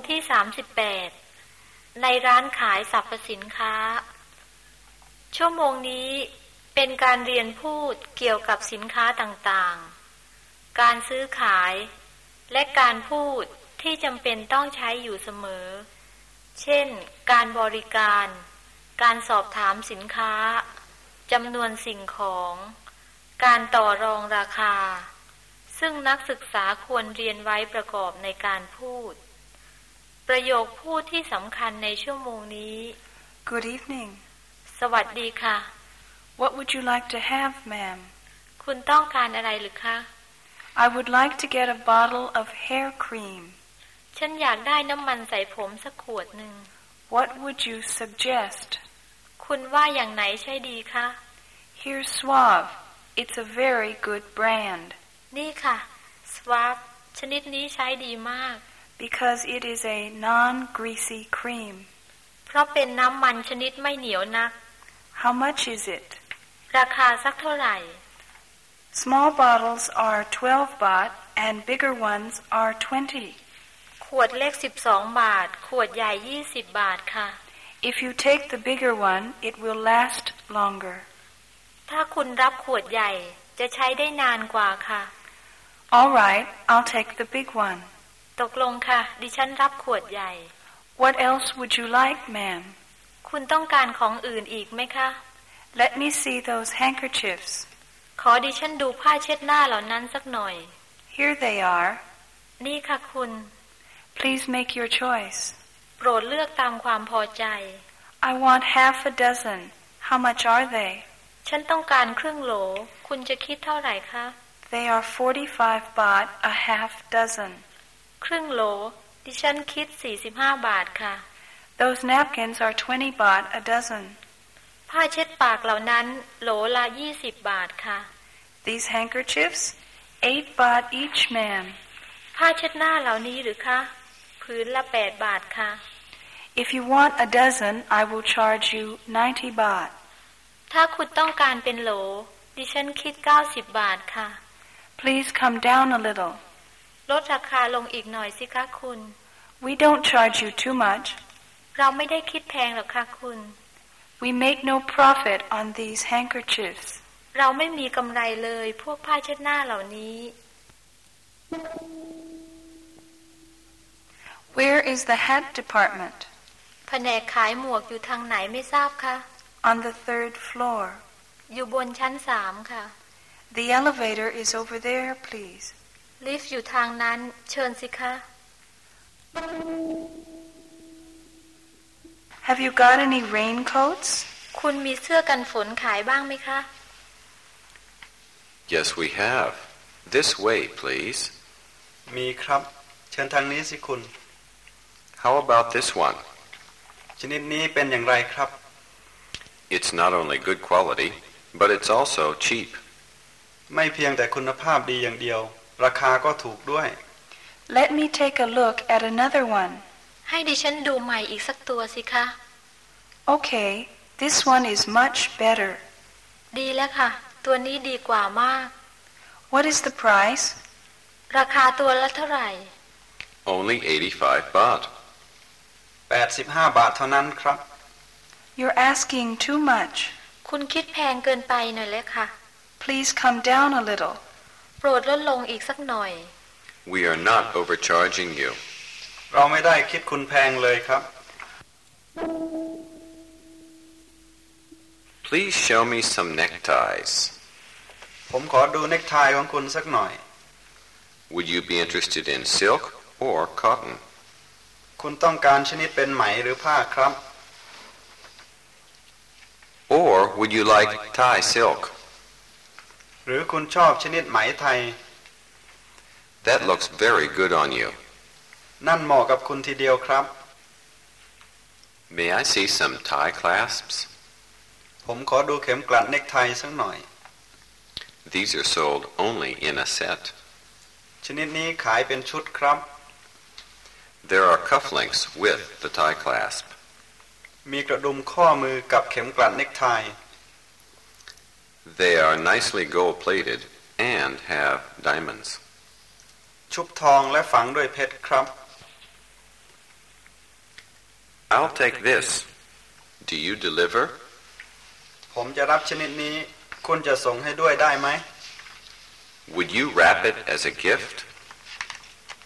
งที่สามสิบแปดในร้านขายสรรพสินค้า ชั่วโมงนี้เป็นการเรียนพูดเกี่ยวกับสินค้าต่างๆ การซื้อขาย และการพูดที่จำเป็นต้องใช้อยู่เสมอ เช่น การบริการ การสอบถามสินค้าจำนวนสิ่งของ การต่อรองราคา ซึ่งนักศึกษาควรเรียนไว้ประกอบในการพูด ประโยคพูดที่สำคัญในชั่วโมงนี้ Good evening. สวัสดีค่ะ What would you like to have, ma'am? คุณต้องการอะไรหรือคะ I would like to get a bottle of hair cream. ฉันอยากได้น้ำมันใส่ผมสักขวดหนึ่ง What would you suggest? คุณว่าอย่างไหนใช่ดีคะ Here's Suave. It's a very good brand นี่ค่ะสวาปชนิดนี้ใช้ดีมาก because it is a non-greasy cream. เพราะเป็นน้ำมันชนิดไม่เหนียวนัก How much is it? ราคาสักเท่าไหร่ Small bottles are 12 baht and bigger ones are 20. ขวดเล็ก 12 บาท ขวดใหญ่ 20 บาทค่ะ If you take the bigger one, it will last longer. ถ้าคุณรับขวดใหญ่จะใช้ได้นานกว่าค่ะ All right, I'll take the big one. ตกลงค่ะ ดิฉันรับขวดใหญ่ What else would you like, ma'am? คุณต้องการของอื่นอีกไหมคะ Let me see those handkerchiefs. ขอดิฉันดูผ้าเช็ดหน้าเหล่านั้นสักหน่อย Here they are. นี่ค่ะคุณ Please make your choice. โปรดเลือกตามความพอใจ I want half a dozen. How much are they? ฉันต้องการครึ่งโหล คุณจะคิดเท่าไหร่คะ They are 45 baht a half dozen. ครึ่งโหล ดิฉันคิด 45 บาทค่ะ Those napkins are 20 baht a dozen. ผ้าเช็ดปากเหล่านั้น โหลละ 20 บาทค่ะ These handkerchiefs, 8 baht each, ma'am. ผ้าเช็ดหน้าเหล่านี้หรือคะพื้นละ 8 บาทค่ะ If you want a dozen, I will charge you 90 baht. ถ้าคุณต้องการเป็นโหล ดิฉันคิด 90 บาทค่ะ Please come down a little. ลดราคาลงอีกหน่อยสิคะคุณ We don't charge you too much. เราไม่ได้คิดแพงหรอกค่ะคุณ We make no profit on these handkerchiefs. เราไม่มีกำไรเลยพวกผ้าเช็ดหน้าเหล่านี้ Where is the hat department? แผนกขายหมวกอยู่ทางไหนไม่ทราบค่ะ On the third floor. อยู่บนชั้นสามค่ะ The elevator is over there, please. ลิฟต์อยู่ทางนั้น เชิญสิคะ Have you got any raincoats? คุณมีเสื้อกันฝนขายบ้างไหมคะ Yes, we have. This way, please. มีครับ เชิญทางนี้สิคุณ How about this one? ชนิดนี้เป็นอย่างไรครับ It's not only good quality, but it's also cheap. ไม่เพียงแต่คุณภาพดีอย่างเดียว ราคาก็ถูกด้วย Let me take a look at another one. ให้ดิฉันดูใหม่อีกสักตัวสิคะ Okay, this one is much better. ดีแล้วค่ะ ตัวนี้ดีกว่ามาก What is the price? ราคาตัวละเท่าไหร่ Only 85 baht. 85 บาทเท่านั้นครับ You're asking too much. คุณคิดแพงเกินไปหน่อยเลยค่ะ Please come down a little. โปรดลดลงอีกสักหน่อย We are not overcharging you. เราไม่ได้คิดคุณแพงเลยครับ Please show me some neckties. ผมขอดูเน็กไทของคุณสักหน่อย Would you be interested in silk or cotton? คุณต้องการชนิดเป็นไหมหรือผ้าครับ Or would you like Thai silk? หรือคุณชอบชนิดไหมไทย That looks very good on you. นั่นเหมาะกับคุณทีเดียวครับ May I see some Thai clasps? ผมขอดูเข็มกลัดเน็กไทสักหน่อย These are sold only in a set. ชนิดนี้ขายเป็นชุดครับ There are cufflinks with the tie clasp. มีกระดุมข้อมือกับเข็มกลัดเน็กไท They are nicely gold plated and have diamonds. ชุบทองและฝังด้วยเพชรครับ I'll take this. Do you deliver? ผมจะรับชนิดนี้ คุณจะส่งให้ด้วยได้ไหม Would you wrap it as a gift?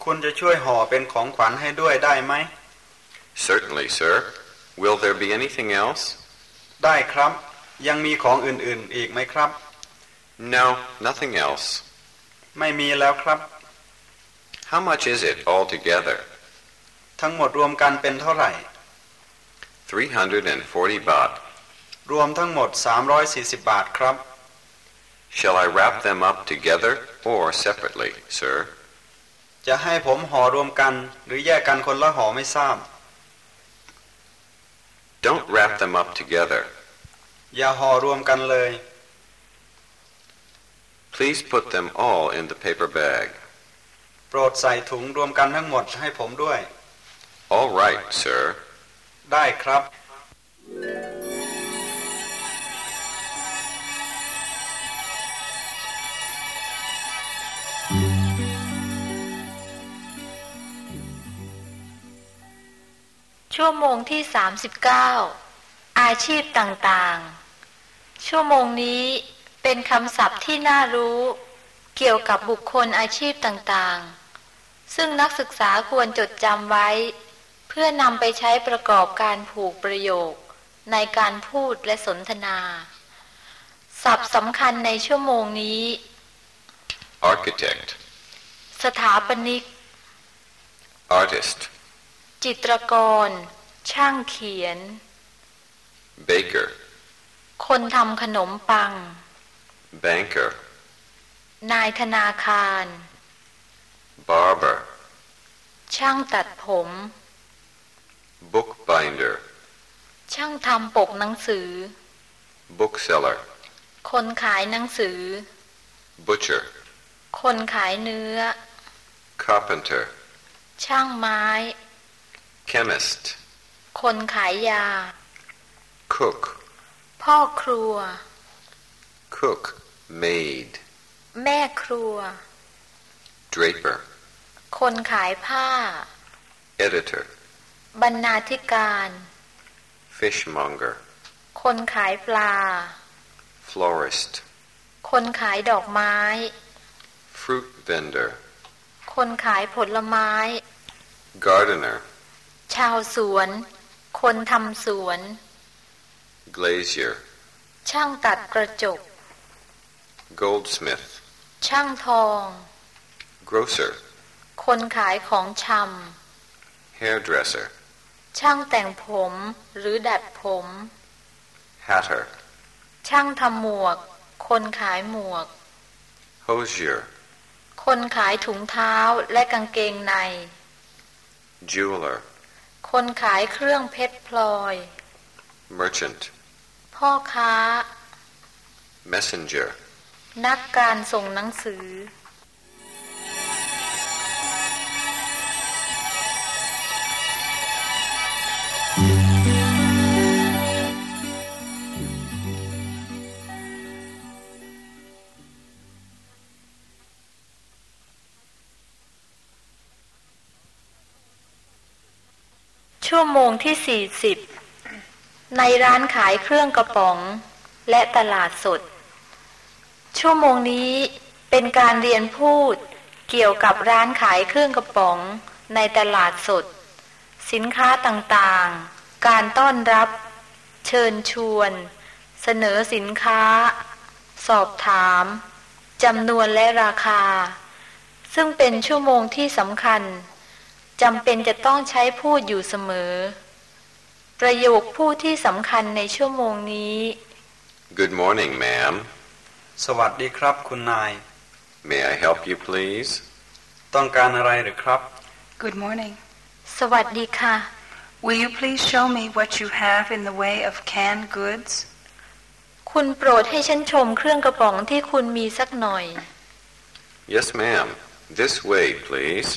คุณจะช่วยห่อเป็นของขวัญให้ด้วยได้ไหม Certainly, sir. Will there be anything else? ได้ครับ ยังมีของอื่นๆอีกไหมครับ No, nothing else. ไม่มีแล้วครับ How much is it altogether? ทั้งหมดรวมกันเป็นเท่าไหร่340 baht. รวมทั้งหมด 340 บาทครับ Shall I wrap them up together or separately, sir? จะให้ผมห่อรวมกันหรือแยกกันคนละห่อไม่ทราบ Don't wrap them up together. อย่าห่อรวมกันเลย Please put them all in the paper bag. โปรดใส่ถุงรวมกันทั้งหมดให้ผมด้วย All right, sir. ได้ครับ ชั่วโมงที่ 39 อาชีพต่างๆ ชั่วโมงนี้เป็นคำศัพท์ที่น่ารู้ เกี่ยวกับบุคคลอาชีพต่างๆ ซึ่งนักศึกษาควรจดจำไว้ เพื่อนำไปใช้ประกอบการผูกประโยค ในการพูดและสนทนา ศัพท์สำคัญในชั่วโมงนี้ Architect, สถาปนิก artist, จิตรกร ช่างเขียน baker, คนทำขนมปัง banker, นายธนาคาร barber, ช่างตัดผม bookbinder, ช่างทำปกหนังสือ bookseller, คนขายหนังสือ butcher, คนขายเนื้อ carpenter, ช่างไม้ chemist, คนขายยา cook, พ่อครัว cook, maid, แม่ครัว draper, คนขายผ้า editor, บรรณาธิการ fishmonger, คนขายปลา florist, คนขายดอกไม้ fruit vendor, คนขายผลไม้ gardener, ชาวสวน คนทำสวน glazier, ช่างตัดกระจก goldsmith, ช่างทอง grocer, คนขายของช hairdresser, ำช่างแต่งผมหรือดัดผม hatter, ช่างทำหมวก คนขายหมวก hosier, คนขายถุงเท้าและกางเกงใน jeweler, คนขายเครื่องเพชรพลอย merchant, พ่อค้า messenger, นักการส่งหนังสือ ชั่วโมงที่40 ในร้านขายเครื่องกระป๋องและตลาดสด ชั่วโมงนี้เป็นการเรียนพูดเกี่ยวกับร้านขายเครื่องกระป๋องในตลาดสด สินค้าต่างๆ การต้อนรับ เชิญชวน เสนอสินค้า สอบถามจำนวนและราคา ซึ่งเป็นชั่วโมงที่สำคัญจำเป็นจะต้องใช้พูดอยู่เสมอ ประโยคพูดที่สำคัญในชั่วโมงนี้ Good morning, ma'am. สวัสดีครับคุณนาย May I help you, please? ต้องการอะไรหรือครับ Good morning. สวัสดีค่ะ Will you please show me what you have in the way of canned goods? คุณโปรดให้ฉันชมเครื่องกระป๋องที่คุณมีสักหน่อย Yes, ma'am. This way, please.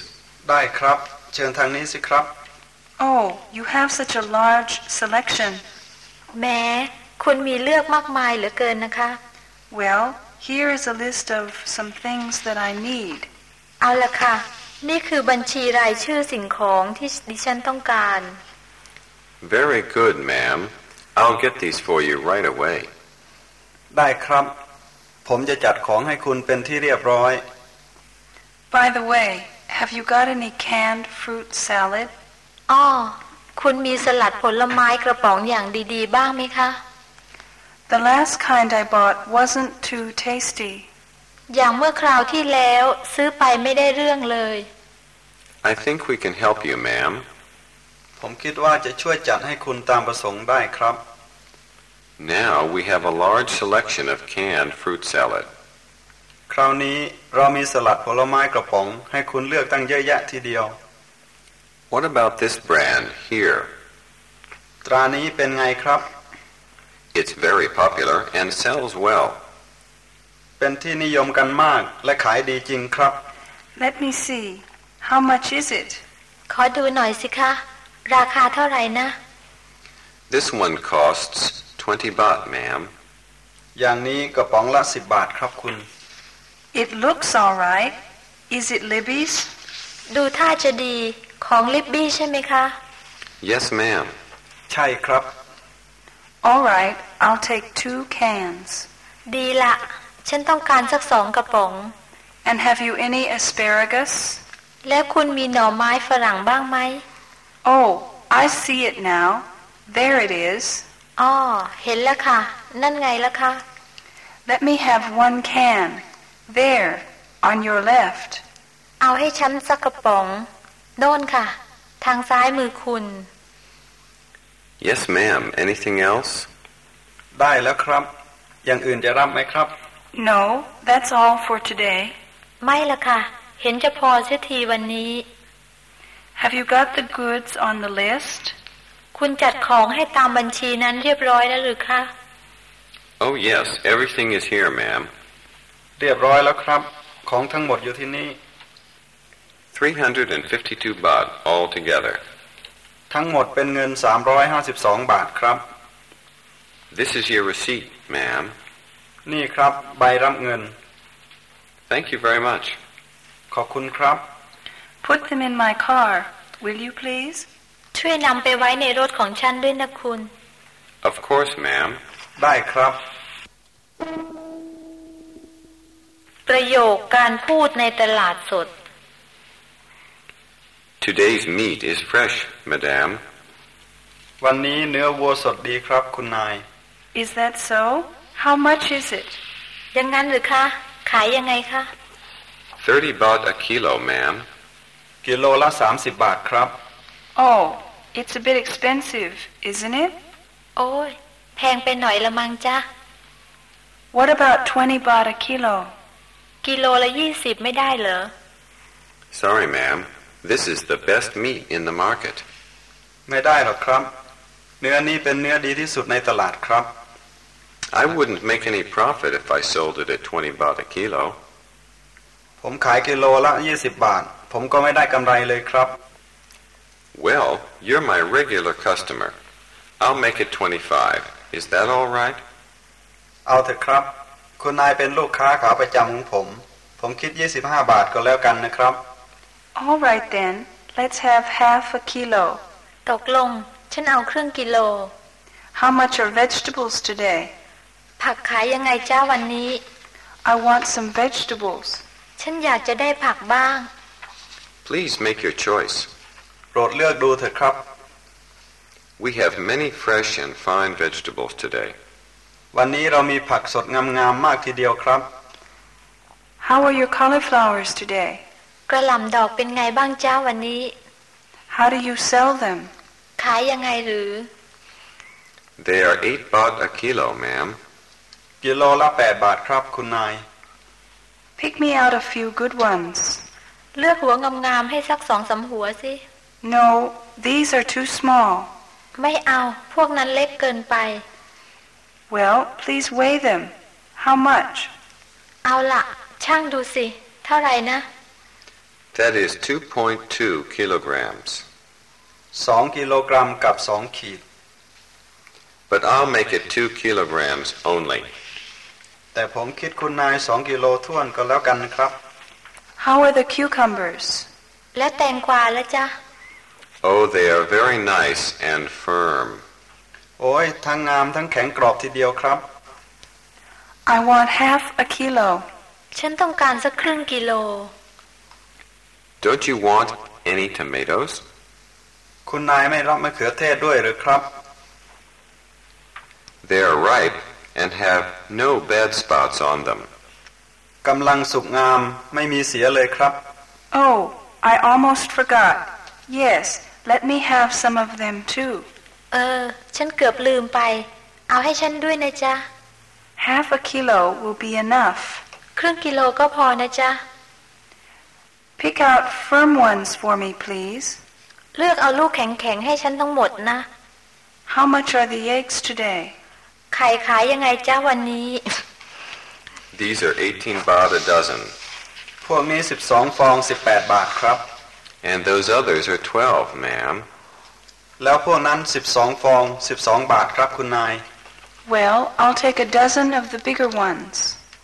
ได้ครับ เชิญทางนี้สิครับ Oh, you have such a large selection. แม้คุณมีเลือกมากมายเหลือเกินนะคะ Well, here is a list of some things that I need. เอาละค่ะ นี่คือบัญชีรายชื่อสิ่งของที่ดิฉันต้องการ Very good, ma'am. I'll get these for you right away. ได้ครับ ผมจะจัดของให้คุณเป็นที่เรียบร้อย By the way, have you got any canned fruit salad? อ้อคุณมีสลัดผลไม้กระป๋องอย่างดีๆ บ้างไหมคะ The last kind I bought wasn't too tasty. อย่างเมื่อคราวที่แล้วซื้อไปไม่ได้เรื่องเลย I think we can help you, ma'am. ผมคิดว่าจะช่วยจัดให้คุณตามประสงค์ได้ครับ Now we have a large selection of canned fruit salad. คราวนี้เรามีสลัดผลไม้กระป๋องให้คุณเลือกตั้งเยอะแยะทีเดียว What about this brand here? ตรานี้เป็นไงครับ It's very popular and sells well. เป็นที่นิยมกันมากและขายดีจริงครับ Let me see. How much is it? ขอดูหน่อยสิคะ ราคาเท่าไหร่นะ This one costs 20 baht, ma'am. อย่างนี้กระป๋องละสิบบาทครับคุณ It looks all right. Is it Libby's? ดูท่าจะดีของลิบบี้ใช่ไหมคะ Yes, ma'am. ใช่ครับ All right, I'll take two cans. ดีละฉันต้องการสักสองกระป๋อง And have you any asparagus? แล้วคุณมีหน่อไม้ฝรั่งบ้างไหม Oh, I see it now. There it is. อ้อ เห็นแล้วค่ะ นั่นไงล่ะคะ Let me have one can. There, on your left. เอาให้ฉันสักกระป๋อง โน่นค่ะ ทางซ้ายมือคุณ Yes, ma'am. Anything else? ได้แล้วครับ อย่างอื่นจะรับไหมครับ No, that's all for today. ไม่ละค่ะ เห็นจะพอเสียทีวันนี้ Have you got the goods on the list? คุณจัดของให้ตามบัญชีนั้นเรียบร้อยแล้วหรือคะ Oh, yes. Everything is here, ma'am. เรียบร้อยแล้วครับ ของทั้งหมดอยู่ที่นี่ 352 baht altogether. ทั้งหมดเป็นเงิน 352 บาทครับ This is your receipt, ma'am. นี่ครับใบรับเงิน Thank you very much. ขอบคุณครับ Put them in my car, will you please? ช่วยนำไปไว้ในรถของฉันด้วยนะคุณ Of course, ma'am. ได้ครับ ประโยคการพูดในตลาดสด Today's meat is fresh, madame. วันนี้เนื้อวัวสดดีครับ คุณนาย Is that so? How much is it? อยังงั้นหรือคะ ขายยังไงคะ 30 baht a kilo, ma'am. กิโลละ 30 บาทครับ Oh, it's a bit expensive, isn't it? โอ้ย แพงไปหน่อยละมังจ้ะ What about 20 baht a kilo? กิโลละยี่สิบไม่ได้เหรอ Sorry, ma'am. This is the best meat in the market. ไม่ได้หรอกครับ เนื้อนี้เป็นเนื้อดีที่สุดในตลาดครับ I wouldn't make any profit if I sold it at 20 baht a kilo. ผมขายกิโลละ 20 บาท ผมก็ไม่ได้กำไรเลยครับ Well, you're my regular customer. I'll make it 25. Is that all right? เอาเถอะครับ คุณนายเป็นลูกค้าขาประจำของผม ผมคิด 25 บาทก็แล้วกันนะครับ All right then, let's have half a kilo. ตกลง ฉันเอาครึ่งกิโล How much are vegetables today? ผักขายยังไงจ้าวันนี้ I want some vegetables. ฉันอยากจะได้ผักบ้าง Please make your choice. โปรดเลือกดูเถอะครับ We have many fresh and fine vegetables today. วันนี้เรามีผักสดงามๆมากทีเดียวครับ How are your cauliflowers today? กระหล่ำดอกเป็นไงบ้างจ้าวันนี้ How do you sell them? ขายยังไงหรือ They are 8 baht a kilo, ma'am. กิโลละ8บาทครับคุณนาย Pick me out a few good ones. เลือกหัวงามๆให้สักสองสามหัวสิ No, these are too small. ไม่เอาพวกนั้นเล็กเกินไป Well, please weigh them. How much? เอาละช่างดูสิ เท่าไหร่นะ That is 2.2 kilograms. 2 กิโลกรัมกับ 2 ขีด But I'll make it 2 kilograms only. แต่ผมคิดคุณนาย 2 กิโลท่วนก็แล้วกันนะครับ How are the cucumbers? และแตงกวาแล้วจ้ะ Oh, they are very nice and firm. โอ้ยทั้งงามทั้งแข็งกรอบทีเดียวครับ I want half a kilo. ฉันต้องการสักครึ่งกิโล Don't you want any tomatoes? คุณนายไม่รับมะเขือเทศด้วยหรือครับ They are ripe and have no bad spots on them. กำลังสุกงามไม่มีเสียเลยครับ Oh, I almost forgot. Yes, let me have some of them too. เออ ฉันเกือบลืมไป เอาให้ฉันด้วยนะจ๊ะ Half a kilo will be enough. ครึ่งกิโลก็พอนะจ๊ะ Pick out firm ones for me, please. เลือกเอาลูกแข็งๆให้ฉันทั้งหมดนะ How much are the eggs today? ไข่ขายยังไงจ้าวันนี้ These are 18 baht a dozen, พวกนี้ 12 ฟอง 18 บาทครับ and those others are 12, ma'am. แล้วพวกนั้น 12 ฟอง 12 บาทครับคุณนาย Well, I'll take a dozen of the bigger ones.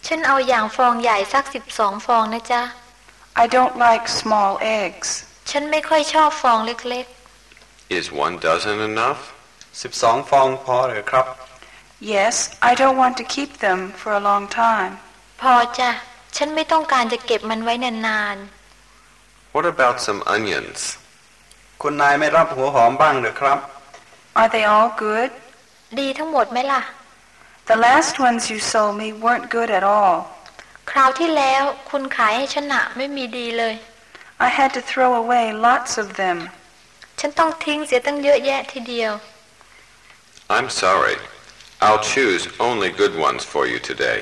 ฉันเอาอย่างฟองใหญ่สักสิบสองฟองนะจ๊ะ I don't like small eggs. ฉันไม่ค่อยชอบฟองเล็ก Is one dozen enough? 12 ฟองพอหรือครับ Yes, I don't want to keep them for a long time. ๆ พอจ้ะ ฉันไม่ต้องการจะเก็บมันไว้นาน What about some onions? คุณนายไม่รับหัวหอมบ้างหรือครับ Are they all good? ๆ ดีทั้งหมดไหมล่ะ The last ones you sold me weren't good at all. คราวที่แล้วคุณขายให้ฉันนะไม่มีดีเลย I had to throw away lots of them. ฉันต้องทิ้งเสียตั้งเยอะแยะทีเดียว I'm sorry. I'll choose only good ones for you today.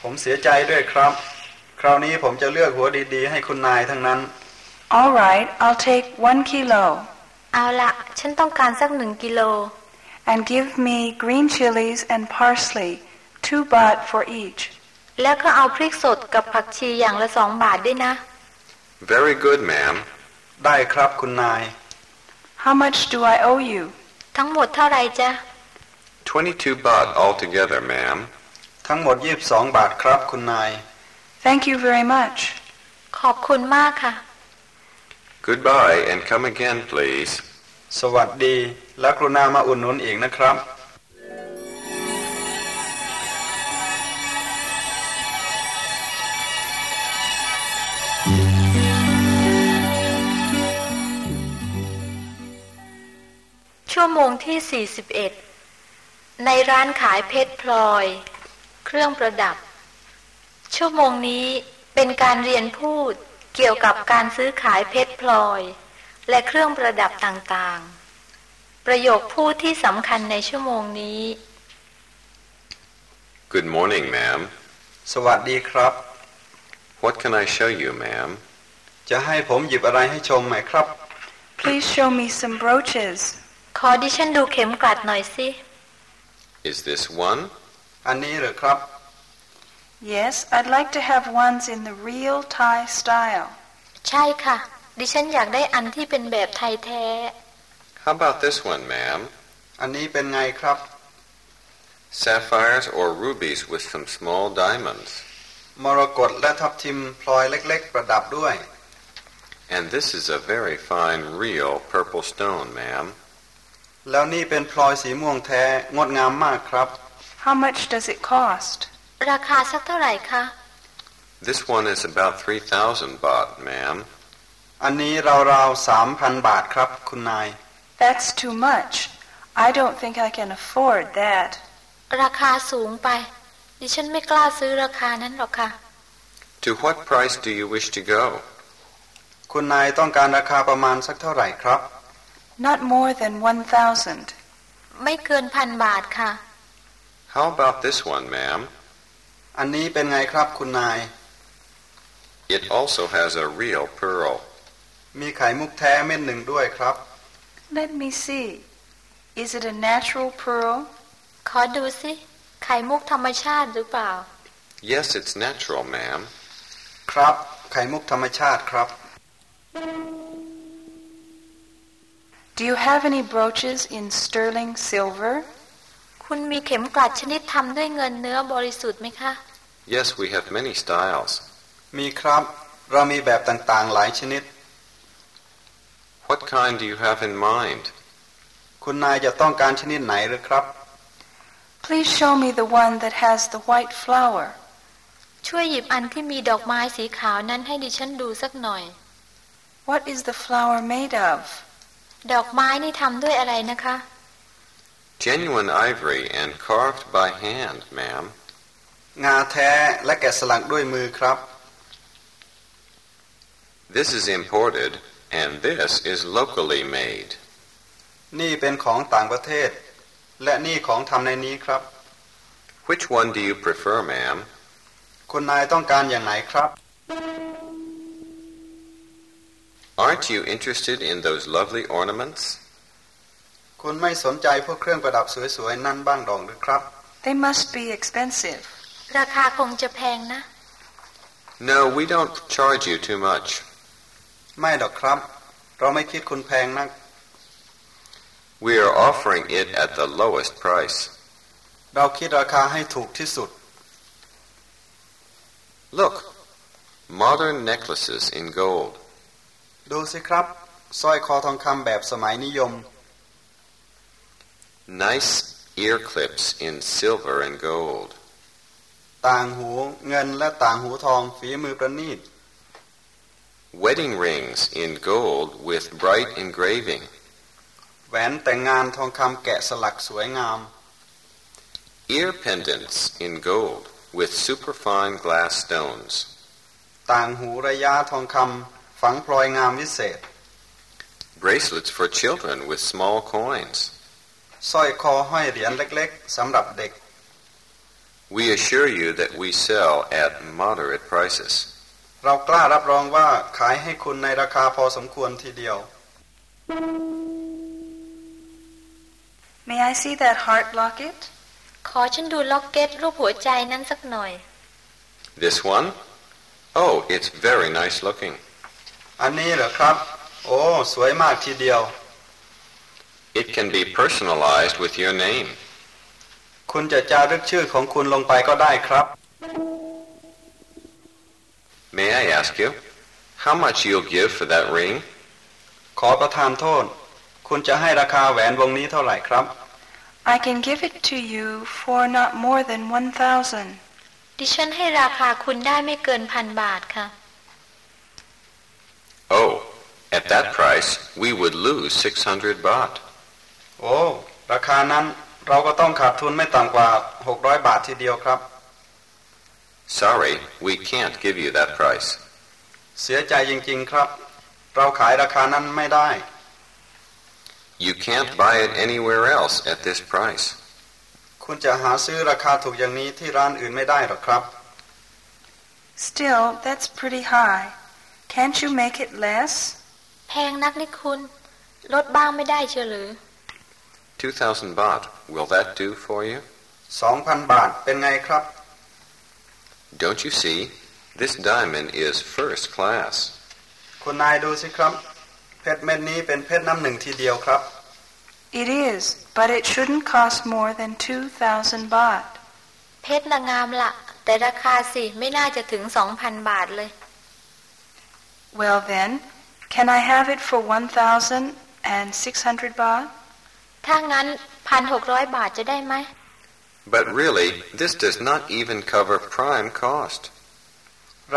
ผมเสียใจด้วยครับ คราวนี้ผมจะเลือกหัวดีๆ ให้คุณนายทั้งนั้น All right, I'll take one kilo. เอาละฉันต้องการสักหนึ่งกิโล And give me green chilies and parsley, two baht for each. แล้วก็เอาพริกสดกับผักชีอย่างละสองบาทด้วยนะ Very good, ma'am. ได้ครับคุณนาย How much do I owe you? ทั้งหมดเท่าไหร่จ๊ะ22 baht altogether, ma'am. ทั้งหมด 22 บาทครับคุณนาย Thank you very much. ขอบคุณมากค่ะ Goodbye and come again, please. สวัสดีและกรุณามาอุ่นหนุนอีกนะครับ ชั่วโมงที่ 41 ในร้านขายเพชรพลอย เครื่องประดับ ชั่วโมงนี้เป็นการเรียนพูดเกี่ยวกับการซื้อขายเพชรพลอย และเครื่องประดับต่างๆ ประโยคพูดที่สำคัญในชั่วโมงนี้ Good morning, ma'am. สวัสดีครับ What can I show you, ma'am? จะให้ผมหยิบอะไรให้ชมไหมครับ Please show me some brooches. ขอดิฉันดูเข็มกลัดหน่อยสิ Is this one? อันนี้เหรือครับ Yes, I'd like to have ones in the real Thai style. ใช่ค่ะ ดิฉันอยากได้อันที่เป็นแบบไทยแท้ How about this one, ma'am? อันนี้เป็นไงครับ Sapphires or rubies with some small diamonds. มรกตและทับทิมพลอยเล็กๆ ประดับด้วย And this is a very fine, real purple stone, ma'am. แล้วนี่เป็นพลอยสีม่วงแท้งดงามมากครับ How much does it cost? ราคาสักเท่าไหร่คะ This one is about 3,000 baht, ma'am. อันนี้ราวๆสามพันบาทครับ คุณนาย That's too much. I don't think I can afford that. ราคาสูงไป ดิฉันไม่กล้าซื้อราคานั้นหรอกค่ะ To what price do you wish to go? คุณนายต้องการราคาประมาณสักเท่าไหร่ครับ Not more than 1,000. ไม่เกินพันบาทค่ะ How about this one, ma'am? อันนี้เป็นไงครับคุณนาย It also has a real pearl. มีไข่มุกแท้เม็ดหนึ่งด้วยครับ Let me see. Is it a natural pearl? ขอดูสิ ไข่มุกธรรมชาติหรือเปล่า Yes, it's natural, ma'am. ครับ ไข่มุกธรรมชาติครับ Do you have any brooches in sterling silver? คุณมีเข็มกลัดชนิดทำด้วยเงินเนื้อบริสุทธิ์ไหมคะ Yes, we have many styles. มีครับ เรามีแบบต่างๆหลายชนิด What kind do you have in mind? คุณนายจะต้องการชนิดไหนหรือครับ Please show me the one that has the white flower. ช่วยหยิบอันที่มีดอกไม้สีขาวนั้นให้ดิฉันดูสักหน่อย What is the flower made of? ดอกไม้นี่ทำด้วยอะไรนะคะ Genuine ivory and carved by hand, ma'am. งาแท้และแกะสลักด้วยมือครับ This is imported, and this is locally made. นี่เป็นของต่างประเทศ และนี่ของทำในนี้ครับ Which one do you prefer, ma'am? คุณนายต้องการอย่างไหนครับ Aren't you interested in those lovely ornaments? คุณไม่สนใจพวกเครื่องประดับสวยๆนั่นบ้างดองหรือครับ They must be expensive. ราคาคงจะแพงนะ No, we don't charge you too much. ไม่ดอกครับ เราไม่คิดคุณแพงนัก We are offering it at the lowest price. เราคิดราคาให้ถูกที่สุด Look, modern necklaces in gold. ดูสิครับสร้อยคอทองคำแบบสมัยนิยม Nice ear clips in silver and gold. ต่างหูเงินและต่างหูทองฝีมือประณีต Wedding rings in gold with bright engraving. แหวนแต่งงานทองคำแกะสลักสวยงาม Ear pendants in gold with superfine glass stones. ต่างหูระยะทองคำ ฝังพลอยงามวิเศษ Bracelets for children with small coins. สร้อยคอห้อยเหรียญเล็กๆสำหรับเด็ก We assure you that we sell at moderate prices. เรากล้ารับรองว่าขายให้คุณในราคาพอสมควรทีเดียว May I see that heart locket? ขอฉันดูล็อกเก็ตรูปหัวใจนั้นสักหน่อย This one? Oh, it's very nice looking. อันนี้เหรอครับ โอ้ สวยมากทีเดียว It can be personalized with your name. คุณจะจารึกชื่อของคุณลงไปก็ได้ครับ May I ask you how much you'll give for that ring? ขอประทานโทษ คุณจะให้ราคาแหวนวงนี้เท่าไหร่ครับ I can give it to you for not more than one thousand. ดิฉันให้ราคาคุณได้ไม่เกินพันบาทค่ะ Oh, at that price, we would lose 600 baht. โอ้ ราคานั้นเราก็ต้องขาดทุนไม่ต่ำกว่า 600 บาททีเดียวครับ Sorry, we can't give you that price. เสียใจจริงๆครับ เราขายราคานั้นไม่ได้ You can't buy it anywhere else at this price. คุณจะหาซื้อราคาถูกอย่างนี้ที่ร้านอื่นไม่ได้หรอกครับ Still, that's pretty high. Can't you make it less? แพงนักนี่คุณ ลดบ้างไม่ได้เชียวหรือ 2,000 baht, will that do for you? 2,000 บาทเป็นไงครับ Don't you see? This diamond is first class. คุณนายดูสิครับ เพชรเม็ดนี้เป็นเพชรน้ำหนึ่งทีเดียวครับ It is, but it shouldn't cost more than two thousand baht. เพชรละงามละแต่ราคาสิไม่น่าจะถึงสองพันบาทเลย Well then, can I have it for one thousand and six hundred baht? ถ้างั้นพันหกร้อยบาทจะได้ไหม But really, this does not even cover prime cost.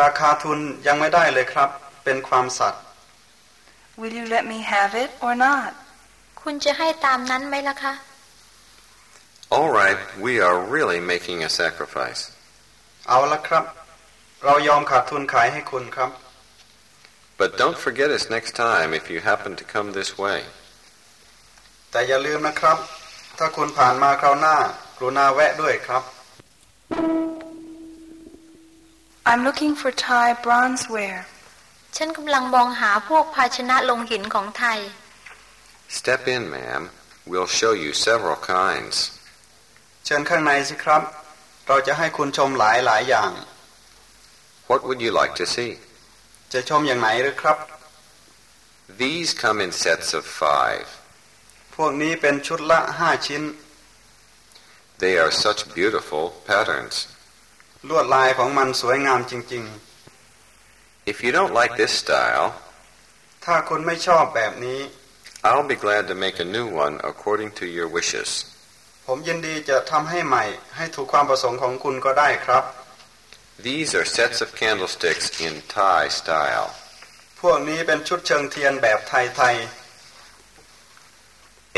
ราคาทุนยังไม่ได้เลยครับ เป็นความสัตย์ Will you let me have it or not? คุณจะให้ตามนั้นไหมล่ะคะ All right, we are really making a sacrifice. เอาละครับ เรายอมขาดทุนขายให้คุณครับ But don't forget us next time if you happen to come this way. แต่อย่าลืมนะครับ ถ้าคุณผ่านมาคราวหน้ากรุณาแวะด้วยครับ I'm looking for Thai bronzeware. ฉันกำลังมองหาพวกภาชนะลงหินของไทย Step in, ma'am. We'll show you several kinds. เชิญข้างในสิครับ เราจะให้คุณชมหลายหลายอย่าง What would you like to see? จะชมอย่างไหนหรือครับ These come in sets of five. พวกนี้เป็นชุดละห้าชิ้น They are such beautiful patterns. ลวดลายของมันสวยงามจริง If you don't like this style, ๆถ้าคุณไม่ชอบแบบนี้ I'll be glad to make a new one according to your wishes. ผมยินดีจะทำให้ใหม่ให้ถูกความประสงค์ของคุณก็ได้ครับ These are sets of candlesticks in Thai style. พวกนี้เป็นชุดเชิงเทียนแบบไทย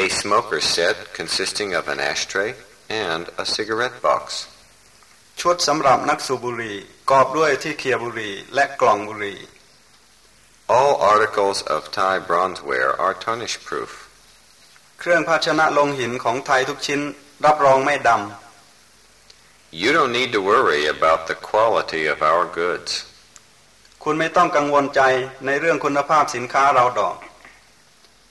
A smoker set consisting of an ashtray and a cigarette box. ๆ ชุดสำหรับนักสูบบุหรี่กอบด้วยที่เคียบุหรี่และกล่องบุหรี่ All articles of Thai bronzeware are tarnish proof. เครื่องภาชนะลงหินของไทยทุกชิ้น รับรองไม่ด You don't need to worry about the quality of our goods. ำคุณไม่ต้องกังวลใจในเรื่องคุณภาพสินค้าเราดอก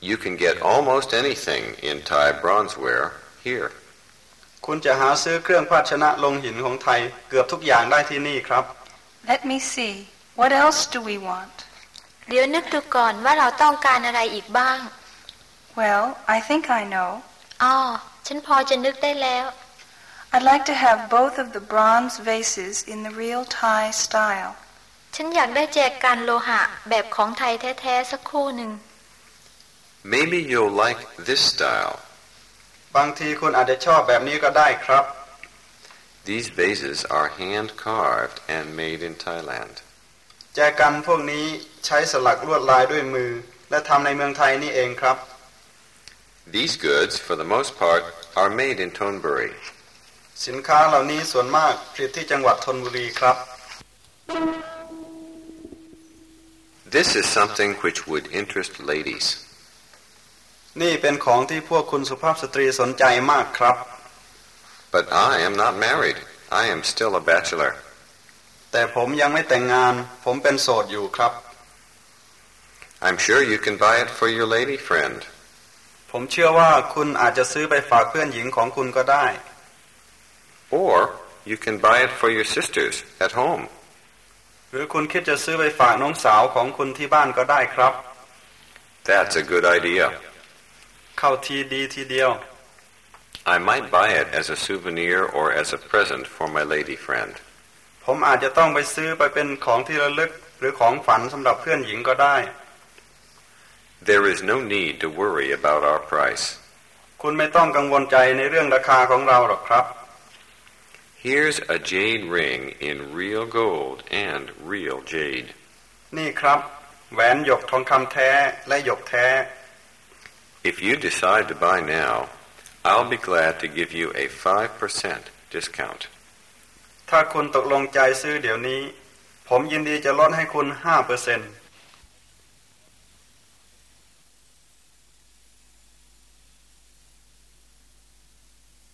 You can get almost anything in Thai bronzeware here. คุณจะหาซื้อเครื่องภาชนะลงหินของไทยเกือบทุกอย่างได้ที่นี่ครับ Let me see. What else do we want? เดี๋ยวนึกดูก่อนว่าเราต้องการอะไรอีกบ้าง Well, I think I know. อ๋อฉันพอจะนึกได้แล้ว I'd like to have both of the bronze vases in the real Thai style. ฉันอยากได้แจกันโลหะแบบของไทยแท้ๆสักคู่หนึ่ง Maybe you'll like this style. บางทีคุณอาจจะชอบแบบนี้ก็ได้ครับ These vases are hand carved and made in Thailand. แจกันพวกนี้ใช้สลักลวดลายด้วยมือ และทำในเมืองไทยนี่เองครับ These goods, for the most part, are made in Tonbury. สินค้าเหล่านี้ส่วนมากผลิตที่จังหวัดธนบุรีครับ This is something which would interest ladies. นี่เป็นของที่พวกคุณสุภาพสตรีสนใจมากครับ But I am not married. I am still a bachelor. แต่ผมยังไม่แต่งงาน ผมเป็นโสดอยู่ครับ I'm sure you can buy it for your lady friend. ผมเชื่อว่าคุณอาจจะซื้อไปฝากเพื่อนหญิงของคุณก็ได้ Or you can buy it for your sisters at home. หรือคุณคิดจะซื้อไปฝากน้องสาวของคุณที่บ้านก็ได้ครับ That's a good idea. เข้าทีดีทีเดียว I might buy it as a souvenir or as a present for my lady friend. ผมอาจจะต้องไปซื้อไปเป็นของที่ระลึกหรือของฝันสำหรับเพื่อนหญิงก็ได้ There is no need to worry about our price. คุณไม่ต้องกังวลใจในเรื่องราคาของเราหรอกครับ Here's a jade ring in real gold and real jade. นี่ครับ แหวนหยกทองคำแท้และหยกแท้ If you decide to buy now, I'll be glad to give you a 5% discount. ถ้าคุณตกลงใจซื้อเดี๋ยวนี้ ผมยินดีจะลดให้คุณ5%เปอร์เซ็นต์